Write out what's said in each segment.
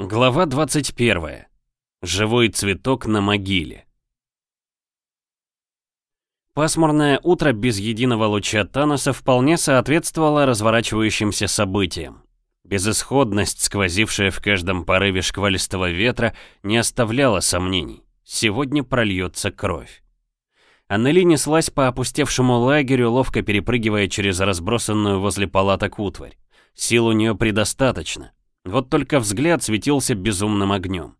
Глава 21. Живой цветок на могиле. Пасмурное утро без единого луча Таноса вполне соответствовало разворачивающимся событиям. Безысходность, сквозившая в каждом порыве шквалистого ветра, не оставляла сомнений. Сегодня прольется кровь. Аннели неслась по опустевшему лагерю, ловко перепрыгивая через разбросанную возле палаток утварь. Сил у нее предостаточно. Вот только взгляд светился безумным огнем.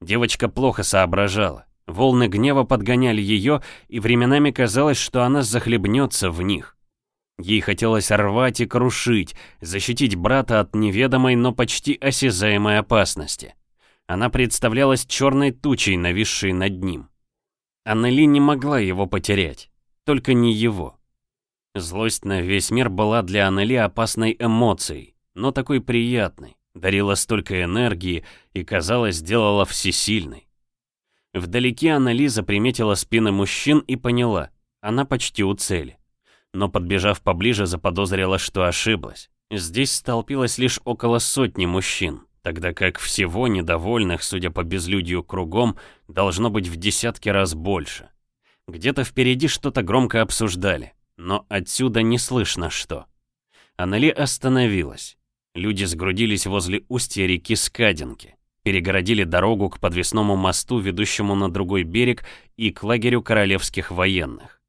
Девочка плохо соображала. Волны гнева подгоняли ее, и временами казалось, что она захлебнется в них. Ей хотелось рвать и крушить, защитить брата от неведомой, но почти осязаемой опасности. Она представлялась черной тучей, нависшей над ним. Аннели не могла его потерять, только не его. Злость на весь мир была для Аннели опасной эмоцией, но такой приятной дарила столько энергии и, казалось, делала всесильной. Вдалеке Анализа приметила спины мужчин и поняла, она почти у цели. Но подбежав поближе, заподозрила, что ошиблась. Здесь столпилось лишь около сотни мужчин, тогда как всего недовольных, судя по безлюдью кругом, должно быть в десятки раз больше. Где-то впереди что-то громко обсуждали, но отсюда не слышно что. Анали остановилась. Люди сгрудились возле устья реки Скадинки, перегородили дорогу к подвесному мосту, ведущему на другой берег, и к лагерю королевских военных.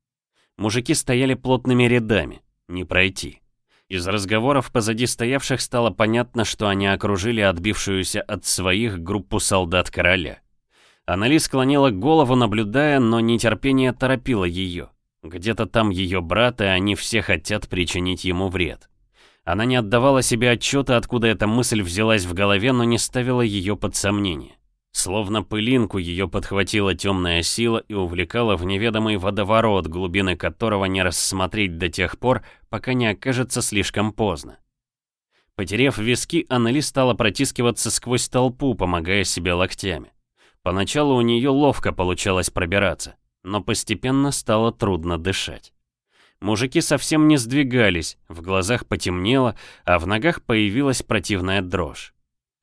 Мужики стояли плотными рядами, не пройти. Из разговоров позади стоявших стало понятно, что они окружили отбившуюся от своих группу солдат короля. Анали склонила голову, наблюдая, но нетерпение торопило ее. Где-то там ее брат, и они все хотят причинить ему вред. Она не отдавала себе отчета, откуда эта мысль взялась в голове, но не ставила ее под сомнение. Словно пылинку ее подхватила темная сила и увлекала в неведомый водоворот, глубины которого не рассмотреть до тех пор, пока не окажется слишком поздно. Потерев виски, Аннели стала протискиваться сквозь толпу, помогая себе локтями. Поначалу у нее ловко получалось пробираться, но постепенно стало трудно дышать. Мужики совсем не сдвигались, в глазах потемнело, а в ногах появилась противная дрожь.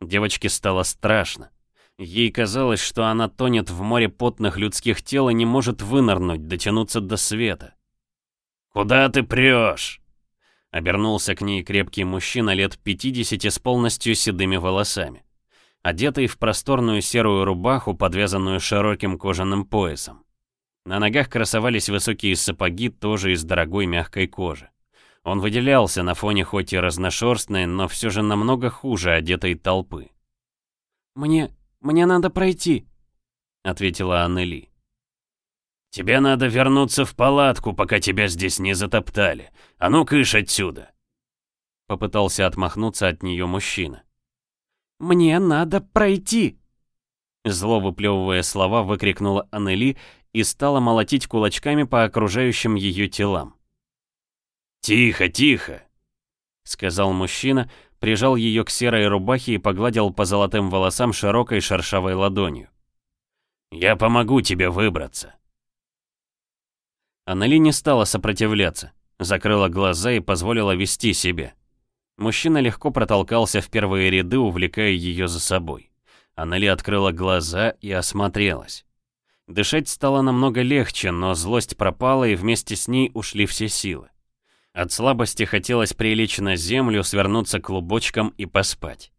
Девочке стало страшно. Ей казалось, что она тонет в море потных людских тел и не может вынырнуть, дотянуться до света. «Куда ты прешь?» Обернулся к ней крепкий мужчина лет 50 с полностью седыми волосами, одетый в просторную серую рубаху, подвязанную широким кожаным поясом. На ногах красовались высокие сапоги, тоже из дорогой мягкой кожи. Он выделялся на фоне хоть и разношерстной, но все же намного хуже одетой толпы. «Мне... мне надо пройти», — ответила Аннели. «Тебе надо вернуться в палатку, пока тебя здесь не затоптали. А ну кыш отсюда!» Попытался отмахнуться от нее мужчина. «Мне надо пройти!» Зло выплевывая слова, выкрикнула Аннели и стала молотить кулачками по окружающим ее телам. «Тихо, тихо!» — сказал мужчина, прижал ее к серой рубахе и погладил по золотым волосам широкой шершавой ладонью. «Я помогу тебе выбраться!» Аннели не стала сопротивляться, закрыла глаза и позволила вести себе. Мужчина легко протолкался в первые ряды, увлекая ее за собой. Аннели открыла глаза и осмотрелась. Дышать стало намного легче, но злость пропала, и вместе с ней ушли все силы. От слабости хотелось прилечь на землю, свернуться клубочком и поспать.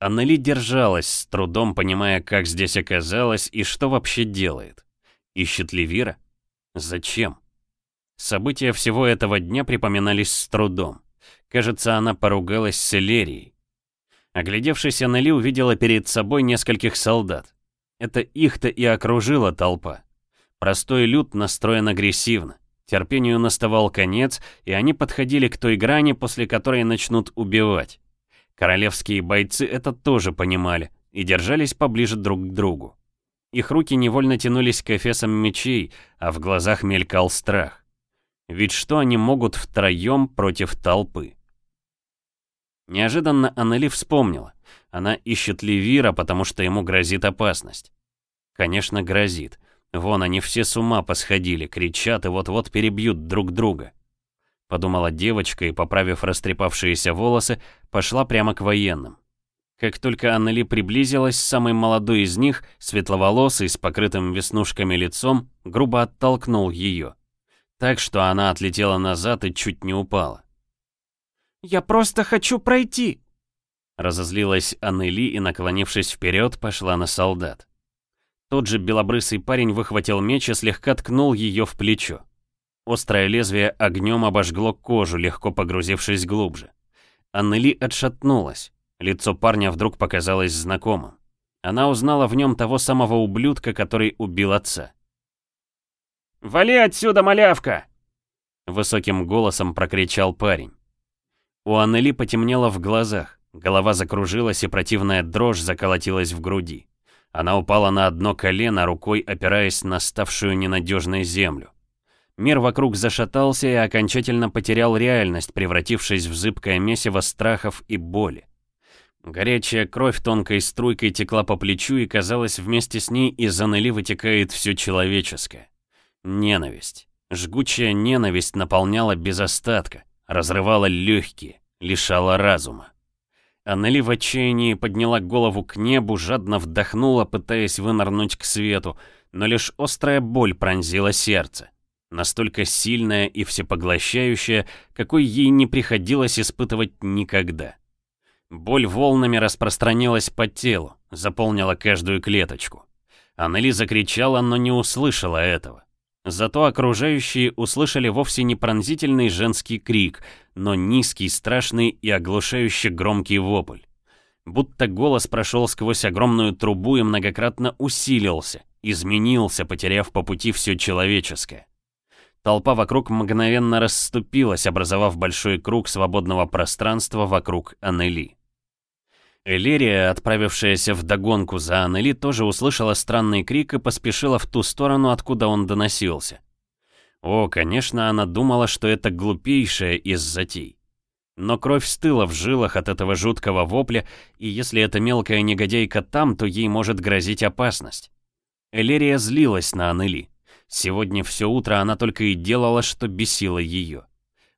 Аннели держалась, с трудом понимая, как здесь оказалась и что вообще делает. Ищет ли Вира? Зачем? События всего этого дня припоминались с трудом. Кажется, она поругалась с Элерией. Оглядевшись, Аннели увидела перед собой нескольких солдат. Это их-то и окружила толпа. Простой люд настроен агрессивно. Терпению наставал конец, и они подходили к той грани, после которой начнут убивать. Королевские бойцы это тоже понимали и держались поближе друг к другу. Их руки невольно тянулись к эфесам мечей, а в глазах мелькал страх. Ведь что они могут втроем против толпы? Неожиданно Аннели вспомнила. Она ищет Левира, потому что ему грозит опасность. Конечно, грозит. Вон они все с ума посходили, кричат и вот-вот перебьют друг друга. Подумала девочка и, поправив растрепавшиеся волосы, пошла прямо к военным. Как только Аннели приблизилась, самый молодой из них, светловолосый, с покрытым веснушками лицом, грубо оттолкнул ее. Так что она отлетела назад и чуть не упала. «Я просто хочу пройти!» Разозлилась Аннели и, наклонившись вперед, пошла на солдат. Тот же белобрысый парень выхватил меч и слегка ткнул ее в плечо. Острое лезвие огнем обожгло кожу, легко погрузившись глубже. Аннели отшатнулась. Лицо парня вдруг показалось знакомым. Она узнала в нем того самого ублюдка, который убил отца. «Вали отсюда, малявка!» Высоким голосом прокричал парень. У Аннели потемнело в глазах. Голова закружилась, и противная дрожь заколотилась в груди. Она упала на одно колено, рукой опираясь на ставшую ненадежной землю. Мир вокруг зашатался и окончательно потерял реальность, превратившись в зыбкое месиво страхов и боли. Горячая кровь тонкой струйкой текла по плечу, и, казалось, вместе с ней из заныли вытекает все человеческое. Ненависть. Жгучая ненависть наполняла без остатка, разрывала легкие, лишала разума. Аннели в отчаянии подняла голову к небу, жадно вдохнула, пытаясь вынырнуть к свету, но лишь острая боль пронзила сердце. Настолько сильная и всепоглощающая, какой ей не приходилось испытывать никогда. Боль волнами распространилась по телу, заполнила каждую клеточку. Аннели закричала, но не услышала этого. Зато окружающие услышали вовсе не пронзительный женский крик, но низкий, страшный и оглушающий громкий вопль. Будто голос прошел сквозь огромную трубу и многократно усилился, изменился, потеряв по пути все человеческое. Толпа вокруг мгновенно расступилась, образовав большой круг свободного пространства вокруг Анели. Элирия, отправившаяся в догонку за Аннели, тоже услышала странный крик и поспешила в ту сторону, откуда он доносился. О, конечно, она думала, что это глупейшая из затей. Но кровь стыла в жилах от этого жуткого вопля, и если эта мелкая негодяйка там, то ей может грозить опасность. Элерия злилась на Аннели. Сегодня все утро она только и делала, что бесила ее.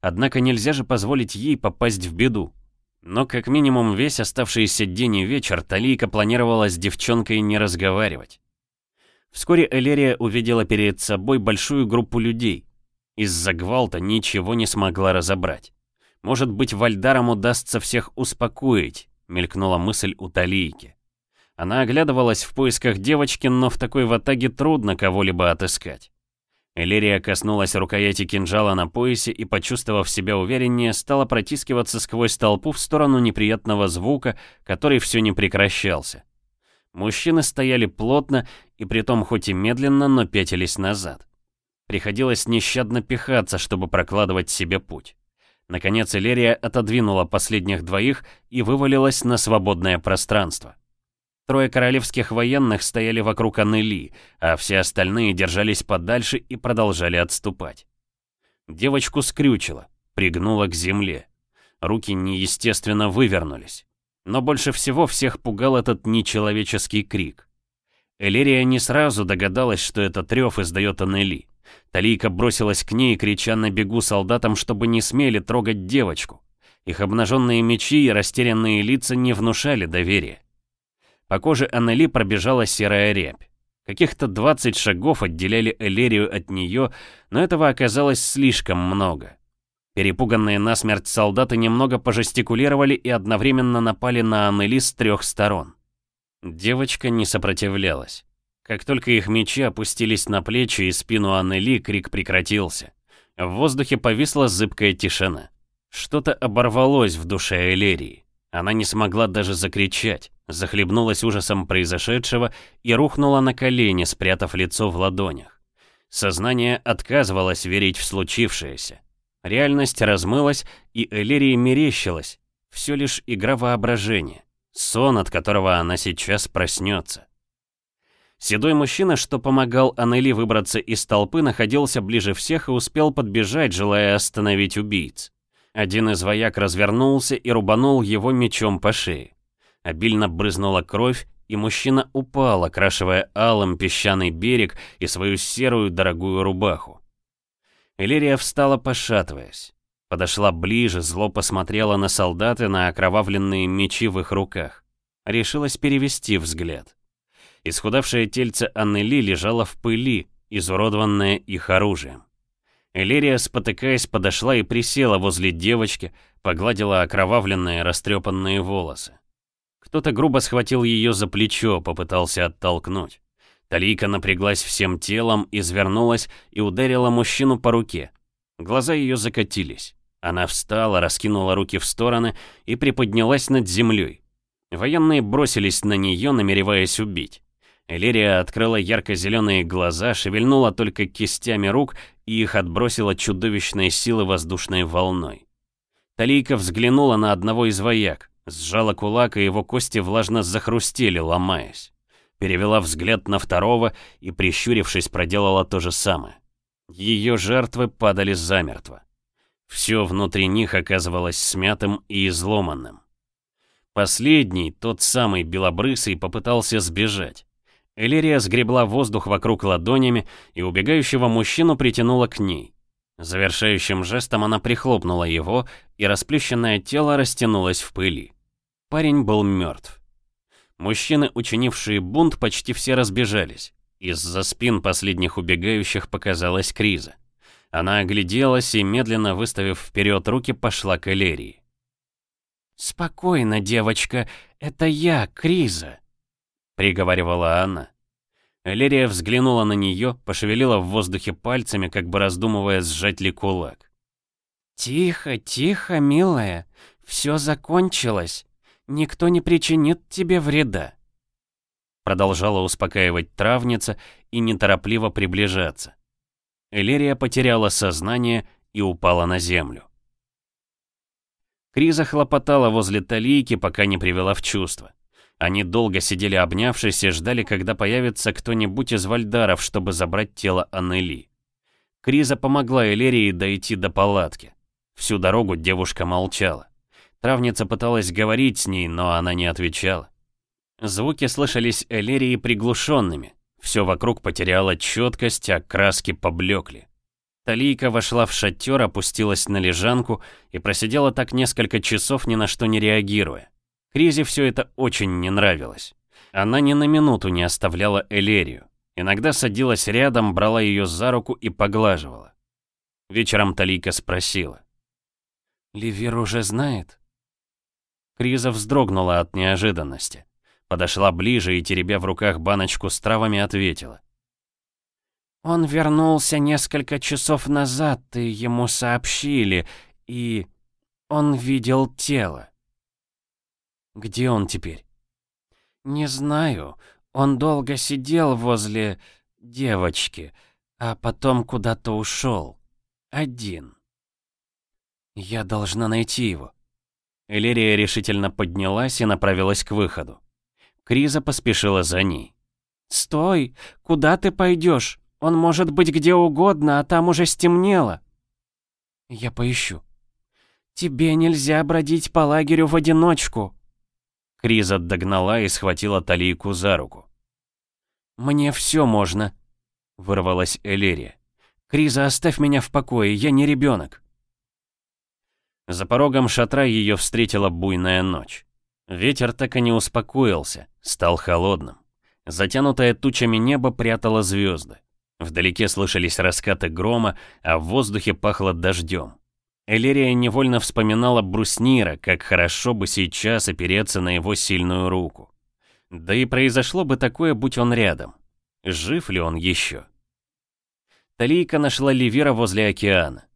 Однако нельзя же позволить ей попасть в беду. Но как минимум весь оставшийся день и вечер Талийка планировала с девчонкой не разговаривать. Вскоре Элерия увидела перед собой большую группу людей. Из-за гвалта ничего не смогла разобрать. Может быть, Вальдарам удастся всех успокоить, мелькнула мысль у Талийки. Она оглядывалась в поисках девочки, но в такой ватаге трудно кого-либо отыскать. Элирия коснулась рукояти кинжала на поясе и, почувствовав себя увереннее, стала протискиваться сквозь толпу в сторону неприятного звука, который все не прекращался. Мужчины стояли плотно и притом хоть и медленно, но пятились назад. Приходилось нещадно пихаться, чтобы прокладывать себе путь. Наконец Элерия отодвинула последних двоих и вывалилась на свободное пространство. Трое королевских военных стояли вокруг Аннели, а все остальные держались подальше и продолжали отступать. Девочку скрючило, пригнуло к земле. Руки неестественно вывернулись. Но больше всего всех пугал этот нечеловеческий крик. Элерия не сразу догадалась, что этот рев издает Аннели. Талийка бросилась к ней, крича на бегу солдатам, чтобы не смели трогать девочку. Их обнаженные мечи и растерянные лица не внушали доверия. По коже Аннели пробежала серая рябь. Каких-то 20 шагов отделяли Элерию от нее, но этого оказалось слишком много. Перепуганные насмерть солдаты немного пожестикулировали и одновременно напали на Аннели с трех сторон. Девочка не сопротивлялась. Как только их мечи опустились на плечи и спину Аннели, крик прекратился. В воздухе повисла зыбкая тишина. Что-то оборвалось в душе Элерии. Она не смогла даже закричать захлебнулась ужасом произошедшего и рухнула на колени, спрятав лицо в ладонях. Сознание отказывалось верить в случившееся. Реальность размылась, и Элерии мерещилась. Все лишь игра воображения, сон, от которого она сейчас проснется. Седой мужчина, что помогал Анели выбраться из толпы, находился ближе всех и успел подбежать, желая остановить убийц. Один из вояк развернулся и рубанул его мечом по шее обильно брызнула кровь, и мужчина упал, окрашивая алым песчаный берег и свою серую дорогую рубаху. Элирия встала, пошатываясь. Подошла ближе, зло посмотрела на солдаты, на окровавленные мечи в их руках. Решилась перевести взгляд. Исхудавшее тельце Аннели лежало в пыли, изуродованное их оружием. Элерия, спотыкаясь, подошла и присела возле девочки, погладила окровавленные растрепанные волосы. Кто-то грубо схватил ее за плечо, попытался оттолкнуть. Талийка напряглась всем телом, извернулась и ударила мужчину по руке. Глаза ее закатились. Она встала, раскинула руки в стороны и приподнялась над землей. Военные бросились на нее, намереваясь убить. Элерия открыла ярко-зеленые глаза, шевельнула только кистями рук и их отбросила чудовищной силы воздушной волной. Талийка взглянула на одного из вояк. Сжала кулак, и его кости влажно захрустели, ломаясь. Перевела взгляд на второго и, прищурившись, проделала то же самое. Ее жертвы падали замертво. Все внутри них оказывалось смятым и изломанным. Последний, тот самый белобрысый, попытался сбежать. Элирия сгребла воздух вокруг ладонями и убегающего мужчину притянула к ней. Завершающим жестом она прихлопнула его, и расплющенное тело растянулось в пыли. Парень был мертв. Мужчины, учинившие бунт, почти все разбежались. Из-за спин последних убегающих показалась Криза. Она огляделась и, медленно выставив вперед руки, пошла к Элерии. «Спокойно, девочка, это я, Криза», — приговаривала она. Элерия взглянула на нее, пошевелила в воздухе пальцами, как бы раздумывая, сжать ли кулак. «Тихо, тихо, милая, все закончилось. Никто не причинит тебе вреда». Продолжала успокаивать травница и неторопливо приближаться. Элерия потеряла сознание и упала на землю. Криза хлопотала возле талийки, пока не привела в чувство. Они долго сидели обнявшись и ждали, когда появится кто-нибудь из вальдаров, чтобы забрать тело Аннели. Криза помогла Элерии дойти до палатки. Всю дорогу девушка молчала. Травница пыталась говорить с ней, но она не отвечала. Звуки слышались Элерии приглушенными. Все вокруг потеряло четкость, а краски поблекли. Талийка вошла в шатер, опустилась на лежанку и просидела так несколько часов, ни на что не реагируя. Кризе все это очень не нравилось. Она ни на минуту не оставляла Элерию. Иногда садилась рядом, брала ее за руку и поглаживала. Вечером Талика спросила. «Ливер уже знает?» Криза вздрогнула от неожиданности. Подошла ближе и, теребя в руках баночку с травами, ответила. «Он вернулся несколько часов назад, ты ему сообщили, и он видел тело». Где он теперь? Не знаю. Он долго сидел возле девочки, а потом куда-то ушел. Один. Я должна найти его. Элерия решительно поднялась и направилась к выходу. Криза поспешила за ней. «Стой! Куда ты пойдешь? Он может быть где угодно, а там уже стемнело!» «Я поищу». «Тебе нельзя бродить по лагерю в одиночку!» Криза догнала и схватила Талийку за руку. «Мне все можно», — вырвалась Элерия. «Криза, оставь меня в покое, я не ребенок». За порогом шатра ее встретила буйная ночь. Ветер так и не успокоился, стал холодным. Затянутое тучами небо прятало звезды. Вдалеке слышались раскаты грома, а в воздухе пахло дождем. Элерия невольно вспоминала бруснира, как хорошо бы сейчас опереться на его сильную руку. Да и произошло бы такое, будь он рядом. Жив ли он еще? Талийка нашла Ливера возле океана.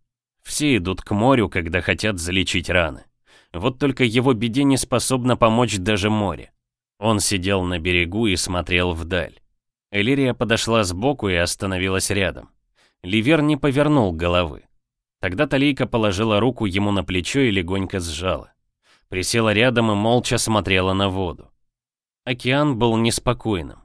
Все идут к морю, когда хотят залечить раны. Вот только его беде не способно помочь даже море. Он сидел на берегу и смотрел вдаль. Элирия подошла сбоку и остановилась рядом. Ливер не повернул головы. Тогда Талейка положила руку ему на плечо и легонько сжала. Присела рядом и молча смотрела на воду. Океан был неспокойным.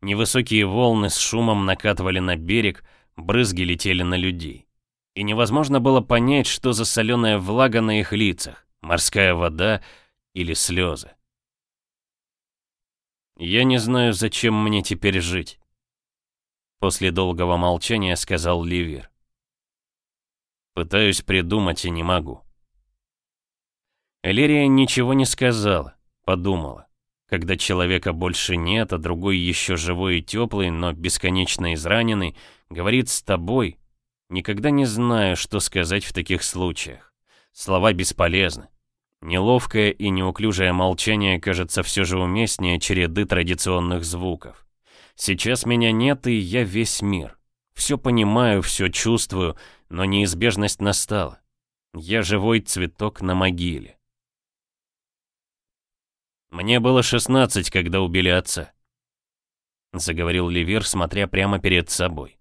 Невысокие волны с шумом накатывали на берег, брызги летели на людей. И невозможно было понять, что за соленая влага на их лицах, морская вода или слезы. «Я не знаю, зачем мне теперь жить», — после долгого молчания сказал Ливер. Пытаюсь придумать и не могу. Элерия ничего не сказала, подумала. Когда человека больше нет, а другой еще живой и теплый, но бесконечно израненный, говорит «с тобой», никогда не знаю, что сказать в таких случаях. Слова бесполезны. Неловкое и неуклюжее молчание кажется все же уместнее череды традиционных звуков. Сейчас меня нет, и я весь мир. Все понимаю, все чувствую, но неизбежность настала. Я живой цветок на могиле. «Мне было 16, когда убили отца», — заговорил Левир, смотря прямо перед собой.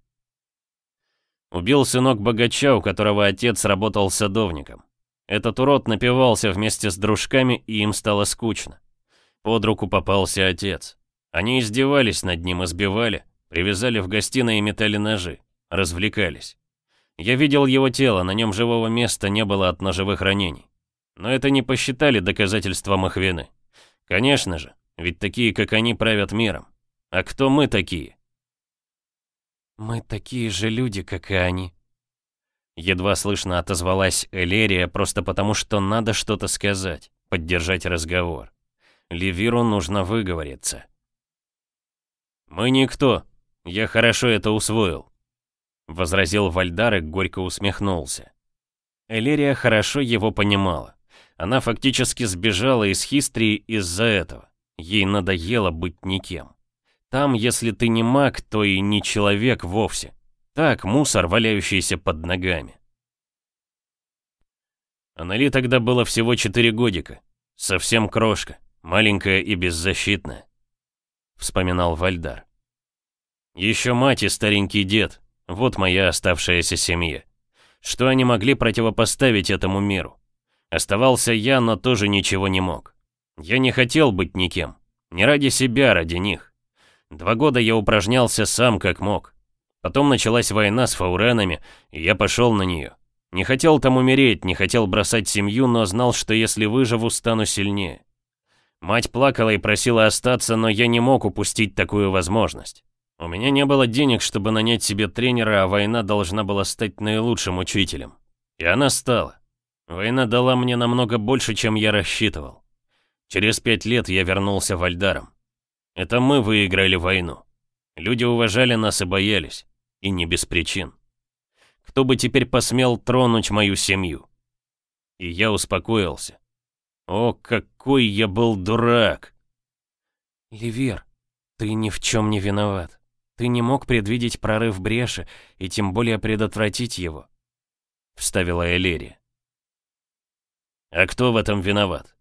«Убил сынок богача, у которого отец работал садовником. Этот урод напивался вместе с дружками, и им стало скучно. Под руку попался отец. Они издевались над ним, избивали, привязали в гостиной и метали ножи, развлекались. Я видел его тело, на нем живого места не было от ножевых ранений. Но это не посчитали доказательством их вины. Конечно же, ведь такие, как они, правят миром. А кто мы такие? Мы такие же люди, как и они. Едва слышно отозвалась Элерия просто потому, что надо что-то сказать, поддержать разговор. Левиру нужно выговориться. «Мы никто. Я хорошо это усвоил», — возразил Вальдар и горько усмехнулся. Элерия хорошо его понимала. Она фактически сбежала из Хистрии из-за этого. Ей надоело быть никем. Там, если ты не маг, то и не человек вовсе. Так, мусор, валяющийся под ногами. Анали тогда было всего 4 годика. Совсем крошка, маленькая и беззащитная. Вспоминал Вальдар. Еще мать и старенький дед, вот моя оставшаяся семья. Что они могли противопоставить этому миру? Оставался я, но тоже ничего не мог. Я не хотел быть никем. Не ради себя, а ради них. Два года я упражнялся сам как мог. Потом началась война с фауренами, и я пошел на нее. Не хотел там умереть, не хотел бросать семью, но знал, что если выживу, стану сильнее. Мать плакала и просила остаться, но я не мог упустить такую возможность. У меня не было денег, чтобы нанять себе тренера, а война должна была стать наилучшим учителем. И она стала. Война дала мне намного больше, чем я рассчитывал. Через пять лет я вернулся в Альдаром. Это мы выиграли войну. Люди уважали нас и боялись. И не без причин. Кто бы теперь посмел тронуть мою семью? И я успокоился. О, какой я был дурак! Ливер, ты ни в чем не виноват. Ты не мог предвидеть прорыв бреши и тем более предотвратить его», — вставила Элери. «А кто в этом виноват?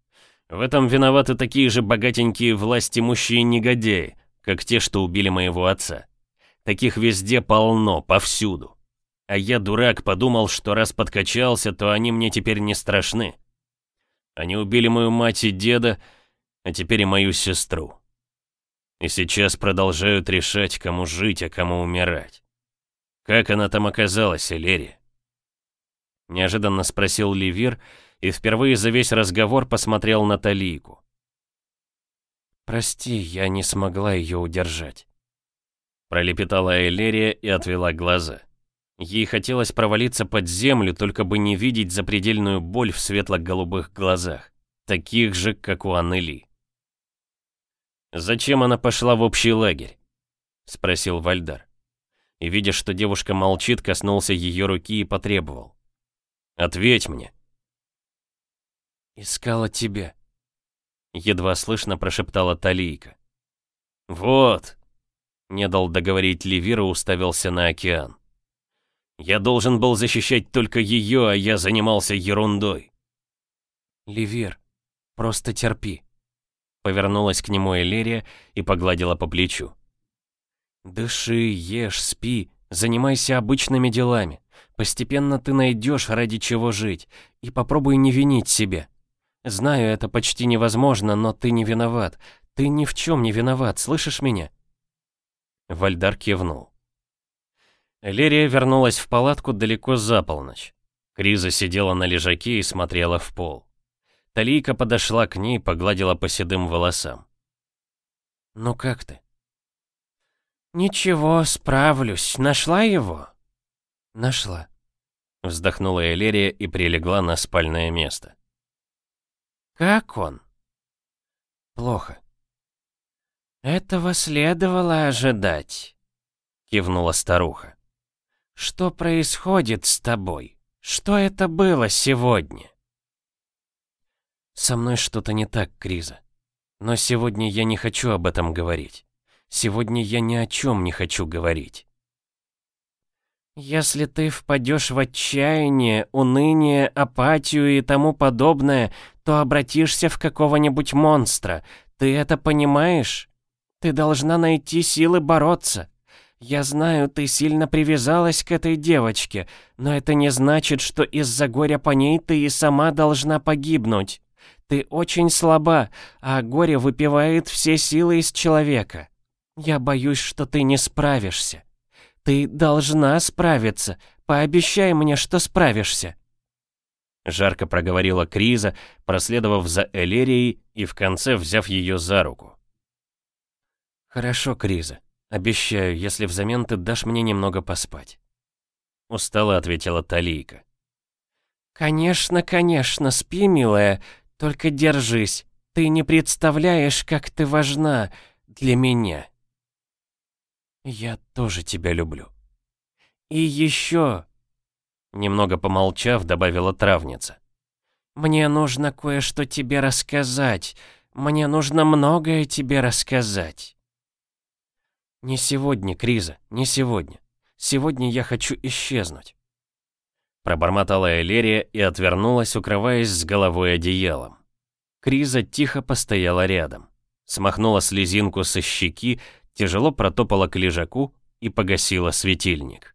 В этом виноваты такие же богатенькие властимущие негодяи, как те, что убили моего отца. Таких везде полно, повсюду. А я, дурак, подумал, что раз подкачался, то они мне теперь не страшны. Они убили мою мать и деда, а теперь и мою сестру. И сейчас продолжают решать, кому жить, а кому умирать. Как она там оказалась, Элери? Неожиданно спросил Левир и впервые за весь разговор посмотрел на Талийку. «Прости, я не смогла ее удержать», — пролепетала Элерия и отвела глаза. Ей хотелось провалиться под землю, только бы не видеть запредельную боль в светло-голубых глазах, таких же, как у Аннели. «Зачем она пошла в общий лагерь?» — спросил Вальдар. И, видя, что девушка молчит, коснулся ее руки и потребовал. «Ответь мне». «Искала тебя», — едва слышно прошептала Талийка. «Вот», — не дал договорить Левира, уставился на океан. «Я должен был защищать только ее, а я занимался ерундой». «Левир, просто терпи», Повернулась к нему Элерия и погладила по плечу. «Дыши, ешь, спи, занимайся обычными делами. Постепенно ты найдешь, ради чего жить, и попробуй не винить себя. Знаю, это почти невозможно, но ты не виноват. Ты ни в чем не виноват, слышишь меня?» Вальдар кивнул. Элерия вернулась в палатку далеко за полночь. Криза сидела на лежаке и смотрела в пол. Талийка подошла к ней, погладила по седым волосам. «Ну как ты?» «Ничего, справлюсь. Нашла его?» «Нашла», — вздохнула Элерия и прилегла на спальное место. «Как он?» «Плохо». «Этого следовало ожидать», — кивнула старуха. «Что происходит с тобой? Что это было сегодня?» «Со мной что-то не так, Криза. Но сегодня я не хочу об этом говорить. Сегодня я ни о чем не хочу говорить». «Если ты впадешь в отчаяние, уныние, апатию и тому подобное, то обратишься в какого-нибудь монстра. Ты это понимаешь? Ты должна найти силы бороться. Я знаю, ты сильно привязалась к этой девочке, но это не значит, что из-за горя по ней ты и сама должна погибнуть». Ты очень слаба, а горе выпивает все силы из человека. Я боюсь, что ты не справишься. Ты должна справиться. Пообещай мне, что справишься. Жарко проговорила Криза, проследовав за Элерией и в конце взяв ее за руку. «Хорошо, Криза. Обещаю, если взамен ты дашь мне немного поспать». Устало ответила Талийка. «Конечно, конечно, спи, милая. Только держись. Ты не представляешь, как ты важна для меня. Я тоже тебя люблю. И еще... Немного помолчав, добавила травница. «Мне нужно кое-что тебе рассказать. Мне нужно многое тебе рассказать». «Не сегодня, Криза, не сегодня. Сегодня я хочу исчезнуть. Пробормотала Элерия и отвернулась, укрываясь с головой одеялом. Криза тихо постояла рядом. Смахнула слезинку со щеки, тяжело протопала к лежаку и погасила светильник.